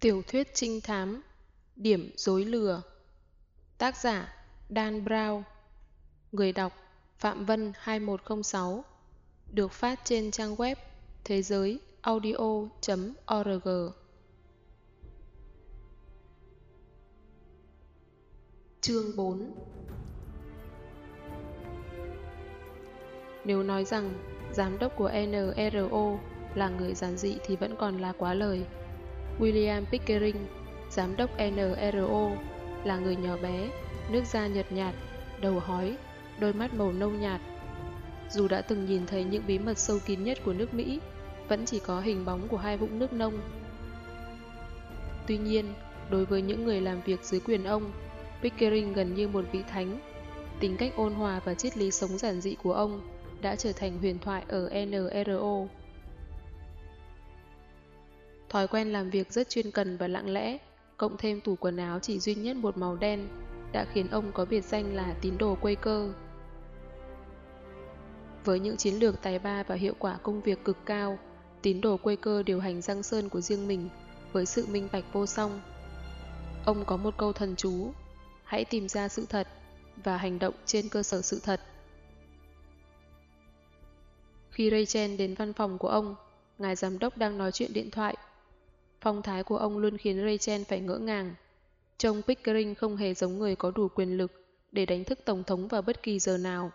Tiểu thuyết trinh thám, Điểm dối lừa. Tác giả, Dan Brown. Người đọc, Phạm Vân 2106 Được phát trên trang web, thế giới audio.org Chương 4 Nếu nói rằng giám đốc của NRO là người giản dị thì vẫn còn là quá lời. William Pickering, giám đốc NRO, là người nhỏ bé, nước da nhợt nhạt, đầu hói, đôi mắt màu nâu nhạt. Dù đã từng nhìn thấy những bí mật sâu kín nhất của nước Mỹ, vẫn chỉ có hình bóng của hai vũng nước nông. Tuy nhiên, đối với những người làm việc dưới quyền ông, Pickering gần như một vị thánh. Tính cách ôn hòa và triết lý sống giản dị của ông đã trở thành huyền thoại ở NRO. Thói quen làm việc rất chuyên cần và lặng lẽ, cộng thêm tủ quần áo chỉ duy nhất một màu đen, đã khiến ông có biệt danh là tín đồ quê cơ. Với những chiến lược tài ba và hiệu quả công việc cực cao, tín đồ quê cơ điều hành răng sơn của riêng mình với sự minh bạch vô song. Ông có một câu thần chú, hãy tìm ra sự thật và hành động trên cơ sở sự thật. Khi Rachel đến văn phòng của ông, ngài giám đốc đang nói chuyện điện thoại Phong thái của ông luôn khiến Rachel phải ngỡ ngàng. Trông Pickering không hề giống người có đủ quyền lực để đánh thức Tổng thống vào bất kỳ giờ nào.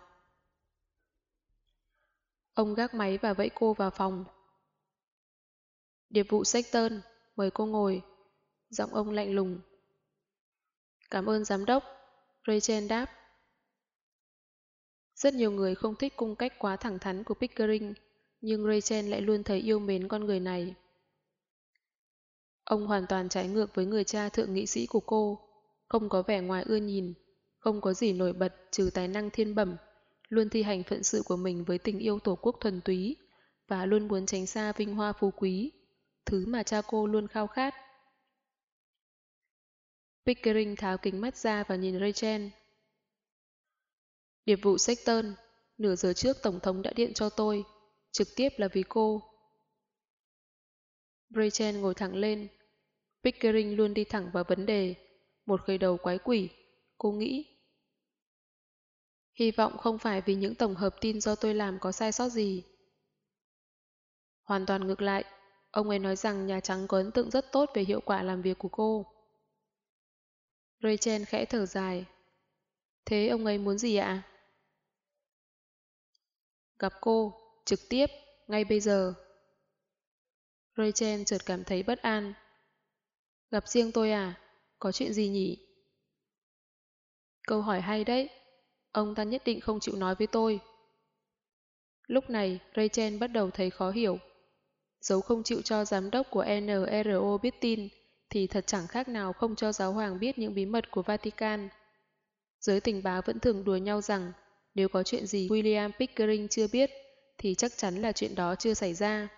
Ông gác máy và vẫy cô vào phòng. Điệp vụ Sexton, mời cô ngồi. Giọng ông lạnh lùng. Cảm ơn giám đốc. Rachel đáp. Rất nhiều người không thích cung cách quá thẳng thắn của Pickering, nhưng Rachel lại luôn thấy yêu mến con người này. Ông hoàn toàn trái ngược với người cha thượng nghị sĩ của cô, không có vẻ ngoài ưa nhìn, không có gì nổi bật trừ tài năng thiên bẩm, luôn thi hành phận sự của mình với tình yêu tổ quốc thuần túy và luôn muốn tránh xa vinh hoa phú quý, thứ mà cha cô luôn khao khát. Pickering tháo kính mắt ra và nhìn Rachel. Điệp vụ Sexton, nửa giờ trước Tổng thống đã điện cho tôi, trực tiếp là vì cô. Rachel ngồi thẳng lên, Pickering luôn đi thẳng vào vấn đề, một khởi đầu quái quỷ, cô nghĩ. Hy vọng không phải vì những tổng hợp tin do tôi làm có sai sót gì. Hoàn toàn ngược lại, ông ấy nói rằng Nhà Trắng có ấn tượng rất tốt về hiệu quả làm việc của cô. Rachel khẽ thở dài. Thế ông ấy muốn gì ạ? Gặp cô, trực tiếp, ngay bây giờ. Rachel chợt cảm thấy bất an. Gặp riêng tôi à? Có chuyện gì nhỉ? Câu hỏi hay đấy. Ông ta nhất định không chịu nói với tôi. Lúc này, Rachel bắt đầu thấy khó hiểu. Dấu không chịu cho giám đốc của NRO biết tin, thì thật chẳng khác nào không cho giáo hoàng biết những bí mật của Vatican. Giới tình báo vẫn thường đùa nhau rằng nếu có chuyện gì William Pickering chưa biết, thì chắc chắn là chuyện đó chưa xảy ra.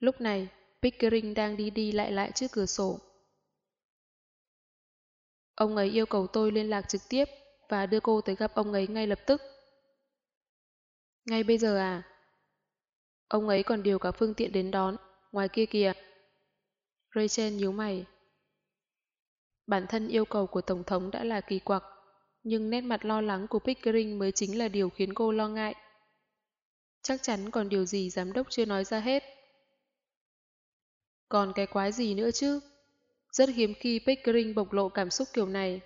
Lúc này, Pickering đang đi đi lại lại trước cửa sổ. Ông ấy yêu cầu tôi liên lạc trực tiếp và đưa cô tới gặp ông ấy ngay lập tức. Ngay bây giờ à? Ông ấy còn điều cả phương tiện đến đón, ngoài kia kìa. Rachel nhíu mày. Bản thân yêu cầu của Tổng thống đã là kỳ quặc, nhưng nét mặt lo lắng của Pickering mới chính là điều khiến cô lo ngại. Chắc chắn còn điều gì giám đốc chưa nói ra hết. Còn cái quái gì nữa chứ? Rất hiếm khi Pickering bộc lộ cảm xúc kiểu này.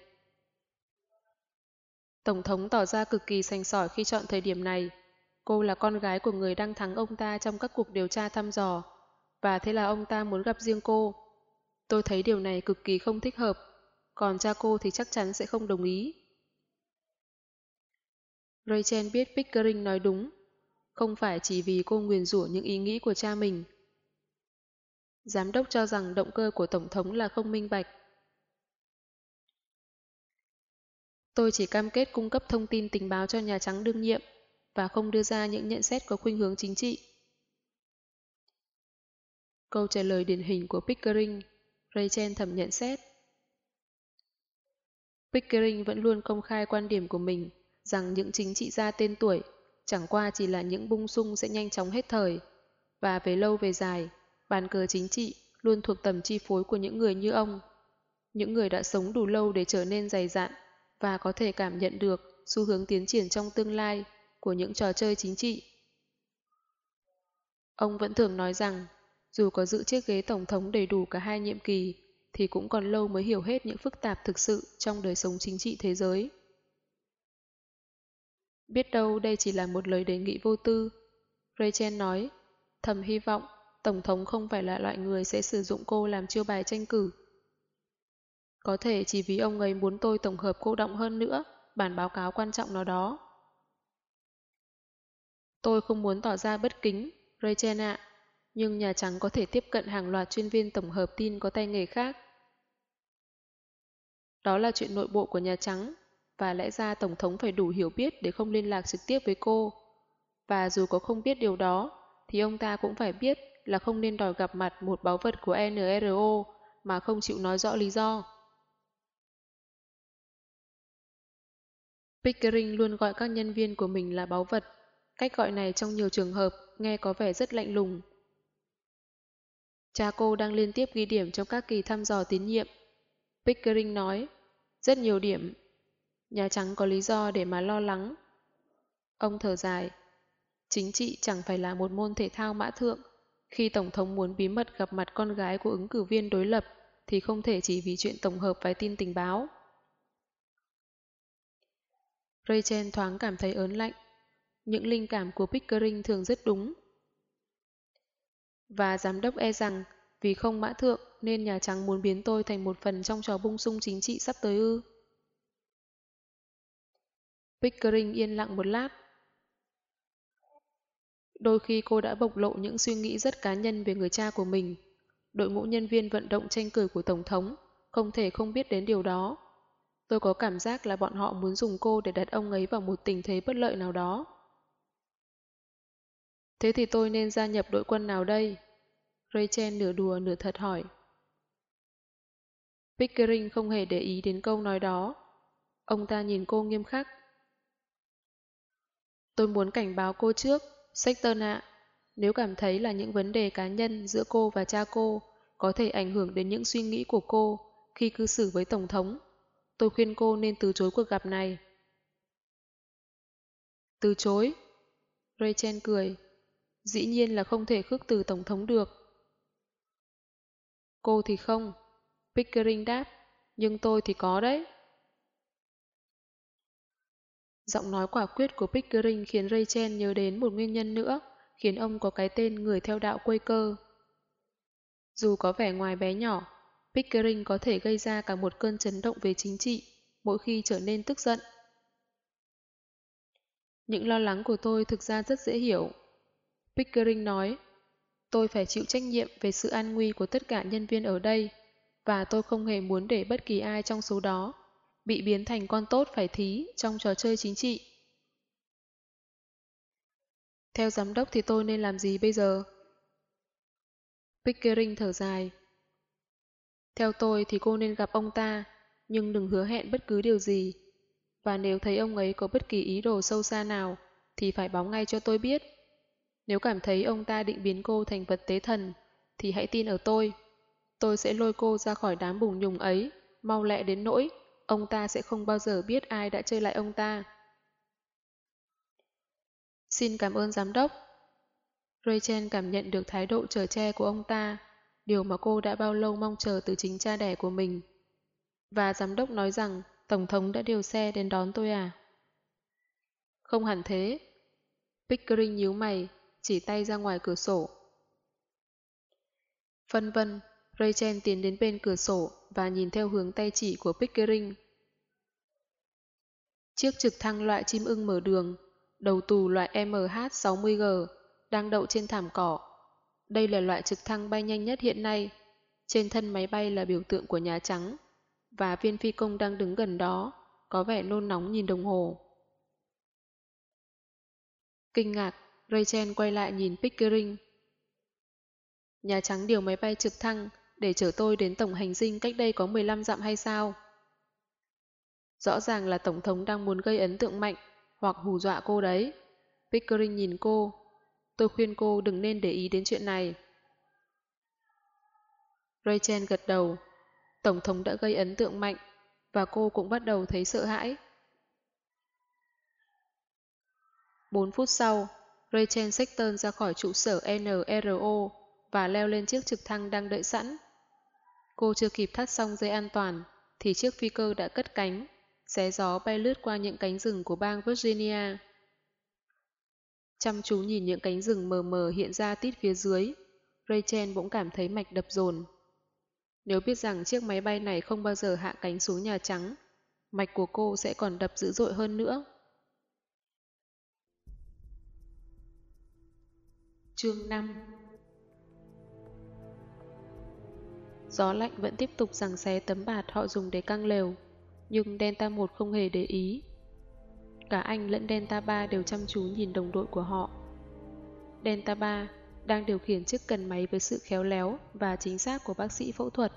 Tổng thống tỏ ra cực kỳ sành sỏi khi chọn thời điểm này. Cô là con gái của người đang thắng ông ta trong các cuộc điều tra thăm dò, và thế là ông ta muốn gặp riêng cô. Tôi thấy điều này cực kỳ không thích hợp, còn cha cô thì chắc chắn sẽ không đồng ý. Rachel biết Pickering nói đúng, không phải chỉ vì cô nguyền rủa những ý nghĩ của cha mình, Giám đốc cho rằng động cơ của Tổng thống là không minh bạch. Tôi chỉ cam kết cung cấp thông tin tình báo cho Nhà Trắng đương nhiệm và không đưa ra những nhận xét có khuynh hướng chính trị. Câu trả lời điển hình của Pickering, Rachel thẩm nhận xét. Pickering vẫn luôn công khai quan điểm của mình rằng những chính trị gia tên tuổi chẳng qua chỉ là những bung sung sẽ nhanh chóng hết thời, và về lâu về dài, bàn cờ chính trị luôn thuộc tầm chi phối của những người như ông. Những người đã sống đủ lâu để trở nên dày dạn và có thể cảm nhận được xu hướng tiến triển trong tương lai của những trò chơi chính trị. Ông vẫn thường nói rằng, dù có giữ chiếc ghế tổng thống đầy đủ cả hai nhiệm kỳ, thì cũng còn lâu mới hiểu hết những phức tạp thực sự trong đời sống chính trị thế giới. Biết đâu đây chỉ là một lời đề nghị vô tư. Rachel nói, thầm hy vọng Tổng thống không phải là loại người sẽ sử dụng cô làm chiêu bài tranh cử. Có thể chỉ vì ông ấy muốn tôi tổng hợp cô động hơn nữa bản báo cáo quan trọng nào đó. Tôi không muốn tỏ ra bất kính, Rachel ạ, nhưng Nhà Trắng có thể tiếp cận hàng loạt chuyên viên tổng hợp tin có tay nghề khác. Đó là chuyện nội bộ của Nhà Trắng, và lẽ ra Tổng thống phải đủ hiểu biết để không liên lạc trực tiếp với cô. Và dù có không biết điều đó, thì ông ta cũng phải biết là không nên đòi gặp mặt một báu vật của NRO mà không chịu nói rõ lý do. Pickering luôn gọi các nhân viên của mình là báu vật. Cách gọi này trong nhiều trường hợp nghe có vẻ rất lạnh lùng. Cha cô đang liên tiếp ghi điểm trong các kỳ thăm dò tín nhiệm. Pickering nói, rất nhiều điểm. Nhà Trắng có lý do để mà lo lắng. Ông thở dài, chính trị chẳng phải là một môn thể thao mã thượng. Khi Tổng thống muốn bí mật gặp mặt con gái của ứng cử viên đối lập, thì không thể chỉ vì chuyện tổng hợp vài tin tình báo. Rachel thoáng cảm thấy ớn lạnh. Những linh cảm của Pickering thường rất đúng. Và giám đốc e rằng, vì không mã thượng, nên Nhà Trắng muốn biến tôi thành một phần trong trò bung sung chính trị sắp tới ư. Pickering yên lặng một lát. Đôi khi cô đã bộc lộ những suy nghĩ rất cá nhân về người cha của mình. Đội ngũ nhân viên vận động tranh cử của Tổng thống không thể không biết đến điều đó. Tôi có cảm giác là bọn họ muốn dùng cô để đặt ông ấy vào một tình thế bất lợi nào đó. Thế thì tôi nên gia nhập đội quân nào đây? Rachel nửa đùa nửa thật hỏi. Pickering không hề để ý đến câu nói đó. Ông ta nhìn cô nghiêm khắc. Tôi muốn cảnh báo cô trước, Sexton ạ. Nếu cảm thấy là những vấn đề cá nhân giữa cô và cha cô có thể ảnh hưởng đến những suy nghĩ của cô khi cư xử với Tổng thống, tôi khuyên cô nên từ chối cuộc gặp này. Từ chối? Rachel cười. Dĩ nhiên là không thể khước từ Tổng thống được. Cô thì không. Pickering đáp. Nhưng tôi thì có đấy. Giọng nói quả quyết của Pickering khiến Rachel nhớ đến một nguyên nhân nữa, khiến ông có cái tên người theo đạo quây cơ. Dù có vẻ ngoài bé nhỏ, Pickering có thể gây ra cả một cơn chấn động về chính trị mỗi khi trở nên tức giận. Những lo lắng của tôi thực ra rất dễ hiểu. Pickering nói, tôi phải chịu trách nhiệm về sự an nguy của tất cả nhân viên ở đây, và tôi không hề muốn để bất kỳ ai trong số đó bị biến thành con tốt phải thí trong trò chơi chính trị. Theo giám đốc thì tôi nên làm gì bây giờ? Pickering thở dài. Theo tôi thì cô nên gặp ông ta, nhưng đừng hứa hẹn bất cứ điều gì. Và nếu thấy ông ấy có bất kỳ ý đồ sâu xa nào, thì phải báo ngay cho tôi biết. Nếu cảm thấy ông ta định biến cô thành vật tế thần, thì hãy tin ở tôi. Tôi sẽ lôi cô ra khỏi đám bùng nhùng ấy, mau lẹ đến nỗi ông ta sẽ không bao giờ biết ai đã chơi lại ông ta. Xin cảm ơn giám đốc. Rachel cảm nhận được thái độ trở che của ông ta, điều mà cô đã bao lâu mong chờ từ chính cha đẻ của mình. Và giám đốc nói rằng Tổng thống đã điều xe đến đón tôi à? Không hẳn thế. Pickering nhíu mày, chỉ tay ra ngoài cửa sổ. Phân vân, Rachel tiến đến bên cửa sổ và nhìn theo hướng tay chỉ của Pickering. Chiếc trực thăng loại chim ưng mở đường, đầu tù loại MH-60G, đang đậu trên thảm cỏ. Đây là loại trực thăng bay nhanh nhất hiện nay. Trên thân máy bay là biểu tượng của Nhà Trắng, và viên phi công đang đứng gần đó, có vẻ nôn nóng nhìn đồng hồ. Kinh ngạc, Rachel quay lại nhìn Pickering. Nhà Trắng điều máy bay trực thăng để chở tôi đến tổng hành dinh cách đây có 15 dặm hay sao? Rõ ràng là Tổng thống đang muốn gây ấn tượng mạnh hoặc hù dọa cô đấy. Pickering nhìn cô. Tôi khuyên cô đừng nên để ý đến chuyện này. Rachel gật đầu. Tổng thống đã gây ấn tượng mạnh, và cô cũng bắt đầu thấy sợ hãi. 4 phút sau, Rachel Sexton ra khỏi trụ sở NRO và leo lên chiếc trực thăng đang đợi sẵn. Cô chưa kịp thắt xong dây an toàn, thì chiếc phi cơ đã cất cánh, xé gió bay lướt qua những cánh rừng của bang Virginia. Chăm chú nhìn những cánh rừng mờ mờ hiện ra tít phía dưới, Rachel bỗng cảm thấy mạch đập dồn. Nếu biết rằng chiếc máy bay này không bao giờ hạ cánh xuống Nhà Trắng, mạch của cô sẽ còn đập dữ dội hơn nữa. Chương 5 Gió lạnh vẫn tiếp tục giằng xé tấm bạt họ dùng để căng lều, nhưng Delta 1 không hề để ý. Cả anh lẫn Delta 3 đều chăm chú nhìn đồng đội của họ. Delta 3 đang điều khiển chiếc cần máy với sự khéo léo và chính xác của bác sĩ phẫu thuật.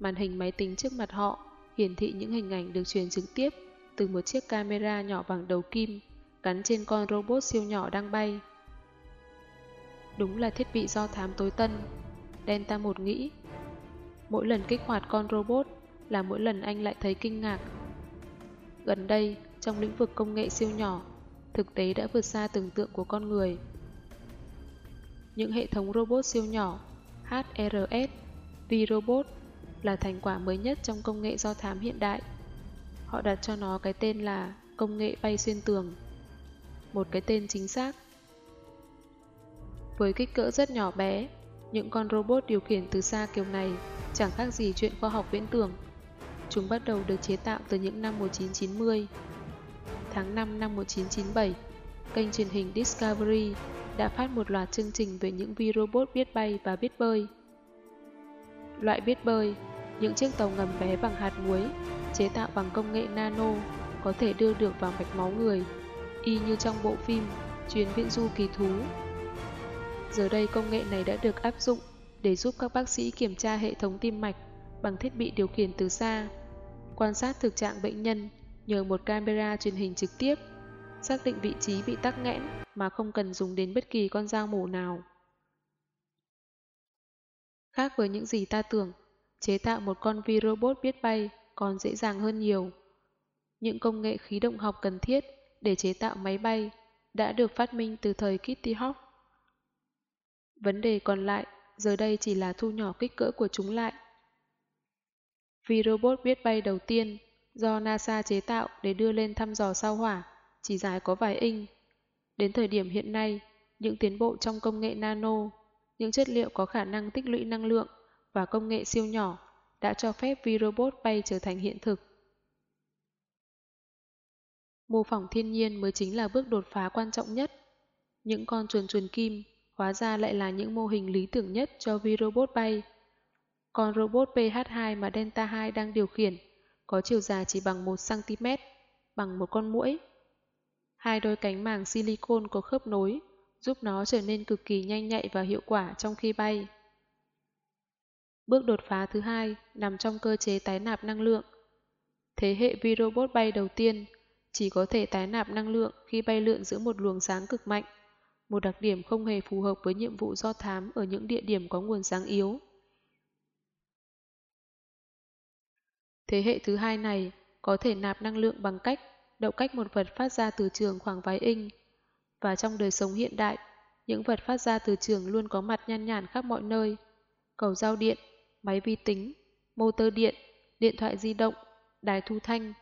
Màn hình máy tính trước mặt họ hiển thị những hình ảnh được truyền trực tiếp từ một chiếc camera nhỏ bằng đầu kim gắn trên con robot siêu nhỏ đang bay. Đúng là thiết bị do thám tối tân, Delta 1 nghĩ. Mỗi lần kích hoạt con robot là mỗi lần anh lại thấy kinh ngạc. Gần đây, trong lĩnh vực công nghệ siêu nhỏ, thực tế đã vượt xa tưởng tượng của con người. Những hệ thống robot siêu nhỏ HRS, V-Robot là thành quả mới nhất trong công nghệ do thám hiện đại. Họ đặt cho nó cái tên là công nghệ bay xuyên tường. Một cái tên chính xác. Với kích cỡ rất nhỏ bé, những con robot điều khiển từ xa kiểu này chẳng khác gì chuyện khoa học viễn tưởng. Chúng bắt đầu được chế tạo từ những năm 1990. Tháng 5 năm 1997, kênh truyền hình Discovery đã phát một loạt chương trình về những vi robot biết bay và biết bơi. Loại biết bơi, những chiếc tàu ngầm bé bằng hạt muối, chế tạo bằng công nghệ nano, có thể đưa được vào mạch máu người, y như trong bộ phim Chuyến viễn du kỳ thú. Giờ đây công nghệ này đã được áp dụng để giúp các bác sĩ kiểm tra hệ thống tim mạch bằng thiết bị điều khiển từ xa, quan sát thực trạng bệnh nhân nhờ một camera truyền hình trực tiếp, xác định vị trí bị tắc nghẽn mà không cần dùng đến bất kỳ con dao mổ nào. Khác với những gì ta tưởng, chế tạo một con vi robot biết bay còn dễ dàng hơn nhiều. Những công nghệ khí động học cần thiết để chế tạo máy bay đã được phát minh từ thời Kitty Hawk. Vấn đề còn lại giờ đây chỉ là thu nhỏ kích cỡ của chúng lại. Vì robot biết bay đầu tiên do NASA chế tạo để đưa lên thăm dò sao hỏa chỉ dài có vài inch. Đến thời điểm hiện nay, những tiến bộ trong công nghệ nano, những chất liệu có khả năng tích lũy năng lượng và công nghệ siêu nhỏ đã cho phép V-Robot bay trở thành hiện thực. Mô phỏng thiên nhiên mới chính là bước đột phá quan trọng nhất. Những con chuồn chuồn kim hóa ra lại là những mô hình lý tưởng nhất cho V-Robot bay. Con robot PH2 mà Delta 2 đang điều khiển có chiều dài chỉ bằng 1cm, bằng một con muỗi. Hai đôi cánh màng silicon có khớp nối, giúp nó trở nên cực kỳ nhanh nhạy và hiệu quả trong khi bay. Bước đột phá thứ hai nằm trong cơ chế tái nạp năng lượng. Thế hệ V-Robot bay đầu tiên chỉ có thể tái nạp năng lượng khi bay lượn giữa một luồng sáng cực mạnh, một đặc điểm không hề phù hợp với nhiệm vụ do thám ở những địa điểm có nguồn sáng yếu. Thế hệ thứ hai này có thể nạp năng lượng bằng cách đậu cách một vật phát ra từ trường khoảng vài inch. Và trong đời sống hiện đại, những vật phát ra từ trường luôn có mặt nhan nhản khắp mọi nơi. Cầu giao điện, máy vi tính, motor điện, điện thoại di động, đài thu thanh.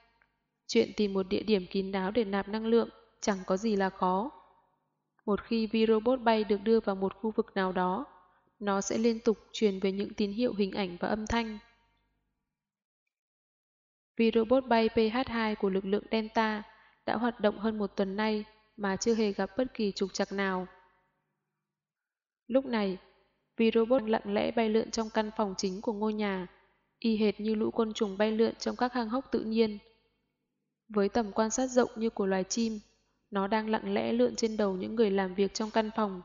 Chuyện tìm một địa điểm kín đáo để nạp năng lượng chẳng có gì là khó. Một khi vi robot bay được đưa vào một khu vực nào đó, nó sẽ liên tục truyền về những tín hiệu hình ảnh và âm thanh. Vi robot bay PH2 của lực lượng Delta đã hoạt động hơn một tuần nay mà chưa hề gặp bất kỳ trục trặc nào. Lúc này, Vi robot lặng lẽ bay lượn trong căn phòng chính của ngôi nhà, y hệt như lũ côn trùng bay lượn trong các hang hốc tự nhiên. Với tầm quan sát rộng như của loài chim, nó đang lặng lẽ lượn trên đầu những người làm việc trong căn phòng.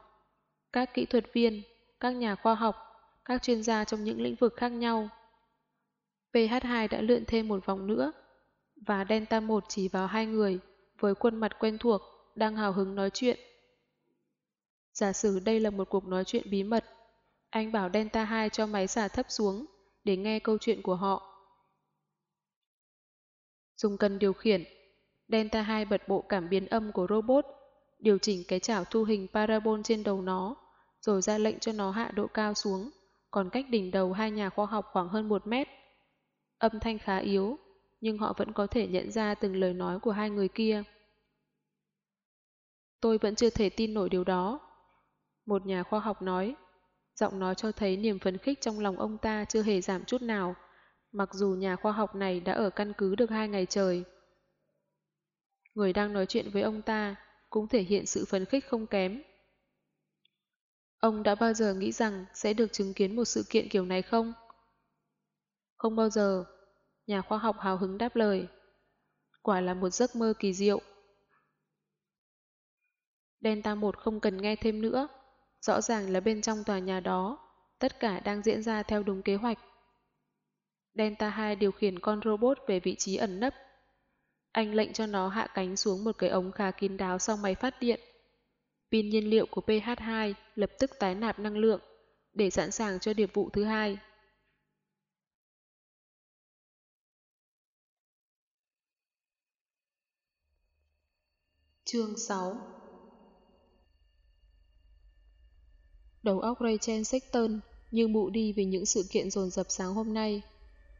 Các kỹ thuật viên, các nhà khoa học, các chuyên gia trong những lĩnh vực khác nhau. PH2 đã lượn thêm một vòng nữa, và Delta 1 chỉ vào hai người, với khuôn mặt quen thuộc, đang hào hứng nói chuyện. Giả sử đây là một cuộc nói chuyện bí mật, Anh bảo Delta 2 cho máy xả thấp xuống để nghe câu chuyện của họ. Dùng cần điều khiển, Delta 2 bật bộ cảm biến âm của robot, điều chỉnh cái chảo thu hình parabol trên đầu nó, rồi ra lệnh cho nó hạ độ cao xuống, còn cách đỉnh đầu hai nhà khoa học khoảng hơn một mét. Âm thanh khá yếu, nhưng họ vẫn có thể nhận ra từng lời nói của hai người kia. Tôi vẫn chưa thể tin nổi điều đó. Một nhà khoa học nói, giọng nói cho thấy niềm phấn khích trong lòng ông ta chưa hề giảm chút nào, mặc dù nhà khoa học này đã ở căn cứ được hai ngày trời. Người đang nói chuyện với ông ta cũng thể hiện sự phấn khích không kém. Ông đã bao giờ nghĩ rằng sẽ được chứng kiến một sự kiện kiểu này không? Không bao giờ. Nhà khoa học hào hứng đáp lời. Quả là một giấc mơ kỳ diệu. Delta 1 không cần nghe thêm nữa. Rõ ràng là bên trong tòa nhà đó, tất cả đang diễn ra theo đúng kế hoạch. Delta 2 điều khiển con robot về vị trí ẩn nấp. Anh lệnh cho nó hạ cánh xuống một cái ống khá kín đáo sau máy phát điện. Pin nhiên liệu của PH2 lập tức tái nạp năng lượng để sẵn sàng cho điệp vụ thứ hai. Chương 6 Đầu óc Rachel Sexton như mụ đi vì những sự kiện dồn dập sáng hôm nay.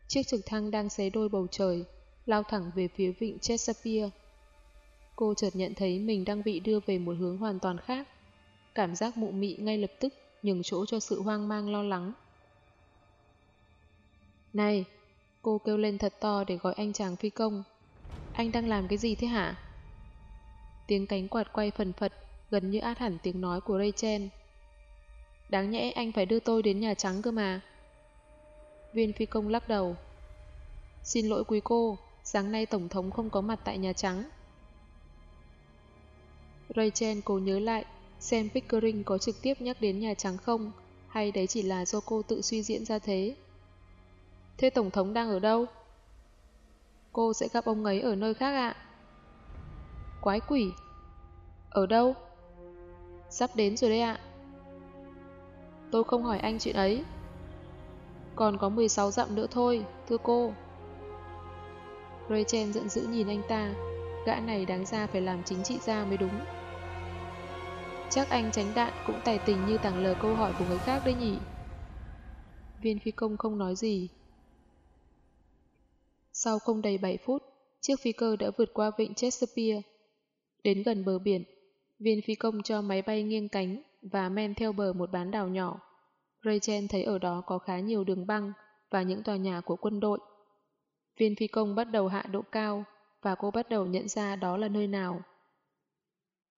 Chiếc trực thăng đang xé đôi bầu trời, lao thẳng về phía vịnh Chesapeake. Cô chợt nhận thấy mình đang bị đưa về một hướng hoàn toàn khác. Cảm giác mụ mị ngay lập tức nhường chỗ cho sự hoang mang lo lắng. Này! Cô kêu lên thật to để gọi anh chàng phi công. Anh đang làm cái gì thế hả? Tiếng cánh quạt quay phần phật, gần như át hẳn tiếng nói của Rachel. Đáng nhẽ anh phải đưa tôi đến Nhà Trắng cơ mà. Viên phi công lắc đầu. Xin lỗi quý cô, sáng nay Tổng thống không có mặt tại Nhà Trắng. Rachel cố nhớ lại xem Pickering có trực tiếp nhắc đến Nhà Trắng không, hay đấy chỉ là do cô tự suy diễn ra thế. Thế Tổng thống đang ở đâu? Cô sẽ gặp ông ấy ở nơi khác ạ. Quái quỷ. Ở đâu? Sắp đến rồi đấy ạ. Tôi không hỏi anh chuyện ấy. Còn có 16 dặm nữa thôi, thưa cô. Rachel giận dữ nhìn anh ta, gã này đáng ra phải làm chính trị gia mới đúng. Chắc anh tránh đạn cũng tài tình như tàng lờ câu hỏi của người khác đấy nhỉ. Viên phi công không nói gì. Sau không đầy 7 phút, chiếc phi cơ đã vượt qua vịnh Chesapeake. Đến gần bờ biển, viên phi công cho máy bay nghiêng cánh và men theo bờ một bán đảo nhỏ. Rachel thấy ở đó có khá nhiều đường băng và những tòa nhà của quân đội. Viên phi công bắt đầu hạ độ cao và cô bắt đầu nhận ra đó là nơi nào.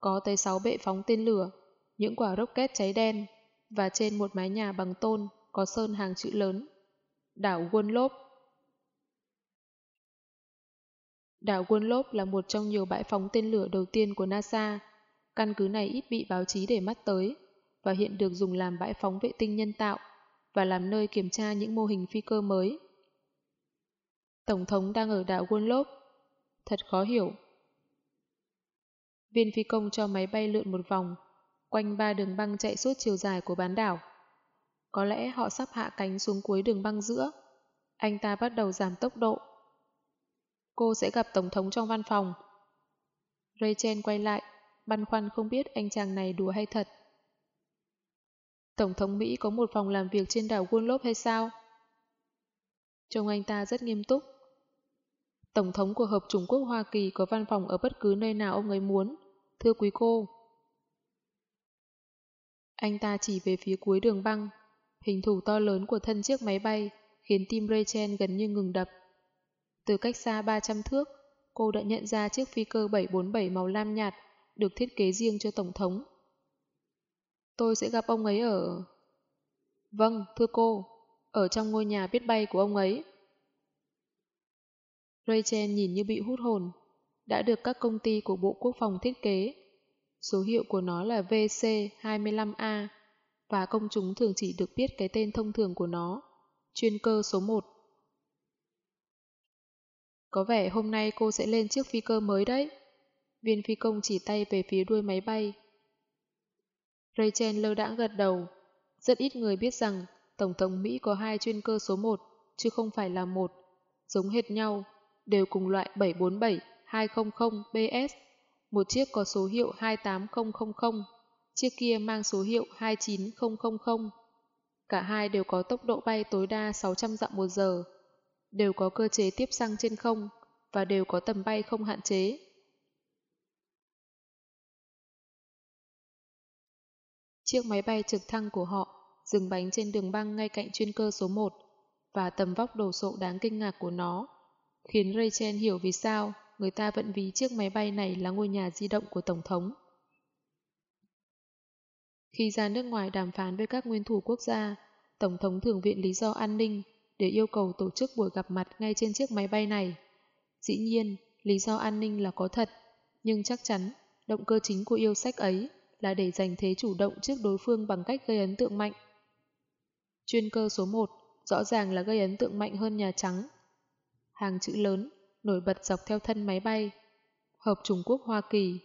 Có tới 6 bệ phóng tên lửa, những quả rocket cháy đen và trên một mái nhà bằng tôn có sơn hàng chữ lớn. Đảo Wunlop Đảo Wunlop là một trong nhiều bãi phóng tên lửa đầu tiên của NASA. Căn cứ này ít bị báo chí để mắt tới và hiện được dùng làm bãi phóng vệ tinh nhân tạo và làm nơi kiểm tra những mô hình phi cơ mới. Tổng thống đang ở đảo Wunlop. Thật khó hiểu. Viên phi công cho máy bay lượn một vòng, quanh ba đường băng chạy suốt chiều dài của bán đảo. Có lẽ họ sắp hạ cánh xuống cuối đường băng giữa. Anh ta bắt đầu giảm tốc độ. Cô sẽ gặp Tổng thống trong văn phòng. Rachel quay lại, băn khoăn không biết anh chàng này đùa hay thật. Tổng thống Mỹ có một phòng làm việc trên đảo Wunlop hay sao? Trông anh ta rất nghiêm túc. Tổng thống của Hợp Trung Quốc Hoa Kỳ có văn phòng ở bất cứ nơi nào ông ấy muốn. Thưa quý cô. Anh ta chỉ về phía cuối đường băng. Hình thù to lớn của thân chiếc máy bay khiến tim Rachel gần như ngừng đập. Từ cách xa 300 thước, cô đã nhận ra chiếc phi cơ 747 màu lam nhạt được thiết kế riêng cho Tổng thống. Tôi sẽ gặp ông ấy ở... Vâng, thưa cô, ở trong ngôi nhà biết bay của ông ấy. Rachel nhìn như bị hút hồn, đã được các công ty của Bộ Quốc phòng thiết kế. Số hiệu của nó là VC25A và công chúng thường chỉ được biết cái tên thông thường của nó, chuyên cơ số 1. Có vẻ hôm nay cô sẽ lên chiếc phi cơ mới đấy. Viên phi công chỉ tay về phía đuôi máy bay. Rachel lơ đãng gật đầu. rất ít người biết rằng Tổng thống Mỹ có hai chuyên cơ số 1, chứ không phải là một, giống hệt nhau, đều cùng loại 747-200 BS. Một chiếc có số hiệu 28000, chiếc kia mang số hiệu 29000. Cả hai đều có tốc độ bay tối đa 600 dặm một giờ, đều có cơ chế tiếp xăng trên không và đều có tầm bay không hạn chế. Chiếc máy bay trực thăng của họ dừng bánh trên đường băng ngay cạnh chuyên cơ số 1 và tầm vóc đồ sộ đáng kinh ngạc của nó khiến Rachel hiểu vì sao người ta vẫn ví chiếc máy bay này là ngôi nhà di động của Tổng thống. Khi ra nước ngoài đàm phán với các nguyên thủ quốc gia, Tổng thống thường viện lý do an ninh để yêu cầu tổ chức buổi gặp mặt ngay trên chiếc máy bay này. Dĩ nhiên, lý do an ninh là có thật, nhưng chắc chắn động cơ chính của yêu sách ấy là để giành thế chủ động trước đối phương bằng cách gây ấn tượng mạnh. Chuyên cơ số 1 rõ ràng là gây ấn tượng mạnh hơn Nhà Trắng. Hàng chữ lớn, nổi bật dọc theo thân máy bay. Hợp Trung Quốc Hoa Kỳ.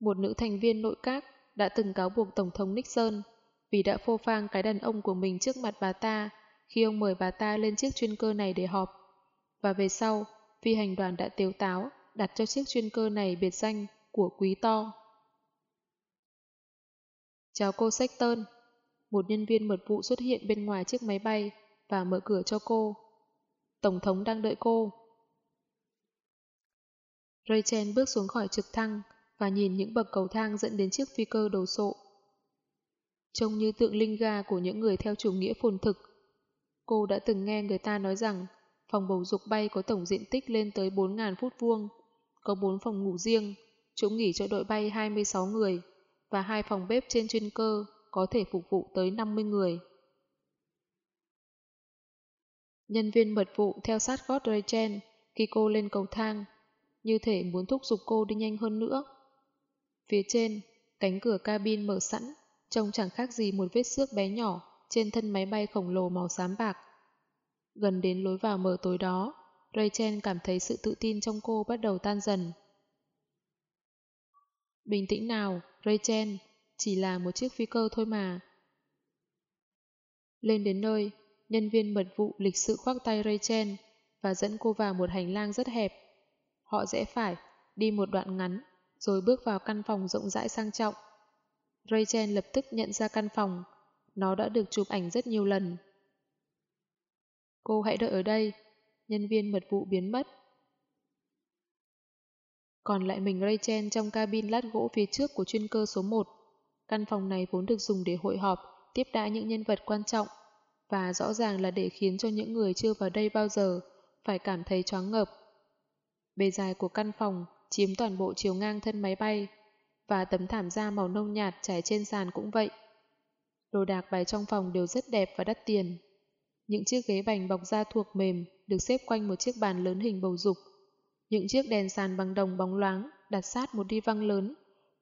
Một nữ thành viên nội các đã từng cáo buộc Tổng thống Nixon vì đã phô phang cái đàn ông của mình trước mặt bà ta khi ông mời bà ta lên chiếc chuyên cơ này để họp. Và về sau, phi hành đoàn đã tiếu táo đặt cho chiếc chuyên cơ này biệt danh của quý to. Chào cô Sexton. Một nhân viên mật vụ xuất hiện bên ngoài chiếc máy bay và mở cửa cho cô. Tổng thống đang đợi cô. Rachel bước xuống khỏi trực thăng và nhìn những bậc cầu thang dẫn đến chiếc phi cơ đồ sộ. Trông như tượng linh ga của những người theo chủ nghĩa phồn thực. Cô đã từng nghe người ta nói rằng phòng bầu dục bay có tổng diện tích lên tới 4.000 phút vuông, có 4 phòng ngủ riêng, chỗ nghỉ cho đội bay 26 người và hai phòng bếp trên chuyên cơ có thể phục vụ tới 50 người. Nhân viên mật vụ theo sát gót Rachel khi cô lên cầu thang, như thể muốn thúc giục cô đi nhanh hơn nữa. Phía trên, cánh cửa cabin mở sẵn, trông chẳng khác gì một vết xước bé nhỏ trên thân máy bay khổng lồ màu xám bạc. Gần đến lối vào mở tối đó, Rachel cảm thấy sự tự tin trong cô bắt đầu tan dần. Bình tĩnh nào, Rachel, chỉ là một chiếc phi cơ thôi mà. Lên đến nơi, nhân viên mật vụ lịch sự khoác tay Rachel và dẫn cô vào một hành lang rất hẹp. Họ rẽ phải, đi một đoạn ngắn, rồi bước vào căn phòng rộng rãi sang trọng. Rachel lập tức nhận ra căn phòng, nó đã được chụp ảnh rất nhiều lần. Cô hãy đợi ở đây, nhân viên mật vụ biến mất. Còn lại mình Rachel trong cabin lát gỗ phía trước của chuyên cơ số 1. Căn phòng này vốn được dùng để hội họp, tiếp đãi những nhân vật quan trọng, và rõ ràng là để khiến cho những người chưa vào đây bao giờ phải cảm thấy choáng ngợp. Bề dài của căn phòng chiếm toàn bộ chiều ngang thân máy bay, và tấm thảm da màu nâu nhạt trải trên sàn cũng vậy. Đồ đạc bày trong phòng đều rất đẹp và đắt tiền. Những chiếc ghế bành bọc da thuộc mềm được xếp quanh một chiếc bàn lớn hình bầu dục. Những chiếc đèn sàn bằng đồng bóng loáng đặt sát một đi văng lớn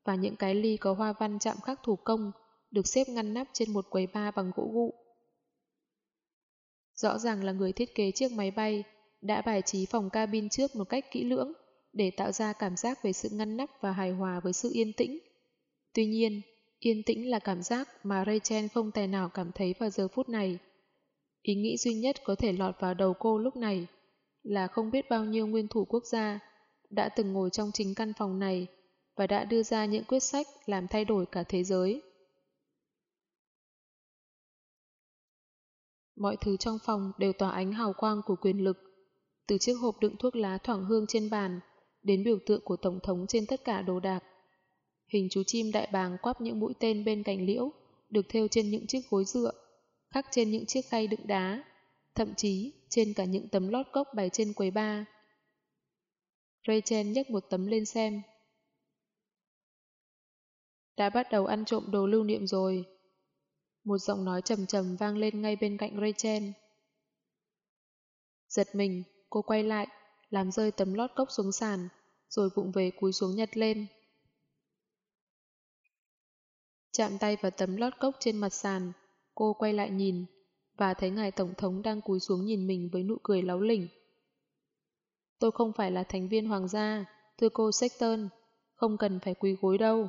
và những cái ly có hoa văn chạm khắc thủ công được xếp ngăn nắp trên một quầy bar bằng gỗ gụ. Rõ ràng là người thiết kế chiếc máy bay đã bài trí phòng cabin trước một cách kỹ lưỡng để tạo ra cảm giác về sự ngăn nắp và hài hòa với sự yên tĩnh. Tuy nhiên, yên tĩnh là cảm giác mà Rachel không tài nào cảm thấy vào giờ phút này. Ý nghĩ duy nhất có thể lọt vào đầu cô lúc này là không biết bao nhiêu nguyên thủ quốc gia đã từng ngồi trong chính căn phòng này và đã đưa ra những quyết sách làm thay đổi cả thế giới. Mọi thứ trong phòng đều tỏa ánh hào quang của quyền lực, từ chiếc hộp đựng thuốc lá thoảng hương trên bàn đến biểu tượng của Tổng thống trên tất cả đồ đạc. Hình chú chim đại bàng quắp những mũi tên bên cạnh liễu, được thêu trên những chiếc gối dựa, khắc trên những chiếc khay đựng đá, thậm chí trên cả những tấm lót cốc bày trên quầy bar. Rachel nhấc một tấm lên xem. Đã bắt đầu ăn trộm đồ lưu niệm rồi. Một giọng nói trầm trầm vang lên ngay bên cạnh Rachel. Giật mình, cô quay lại, làm rơi tấm lót cốc xuống sàn, rồi vụng về cúi xuống nhặt lên. Chạm tay vào tấm lót cốc trên mặt sàn, cô quay lại nhìn, và thấy ngài Tổng thống đang cúi xuống nhìn mình với nụ cười láu lỉnh. Tôi không phải là thành viên hoàng gia, thưa cô Sexton, không cần phải quỳ gối đâu.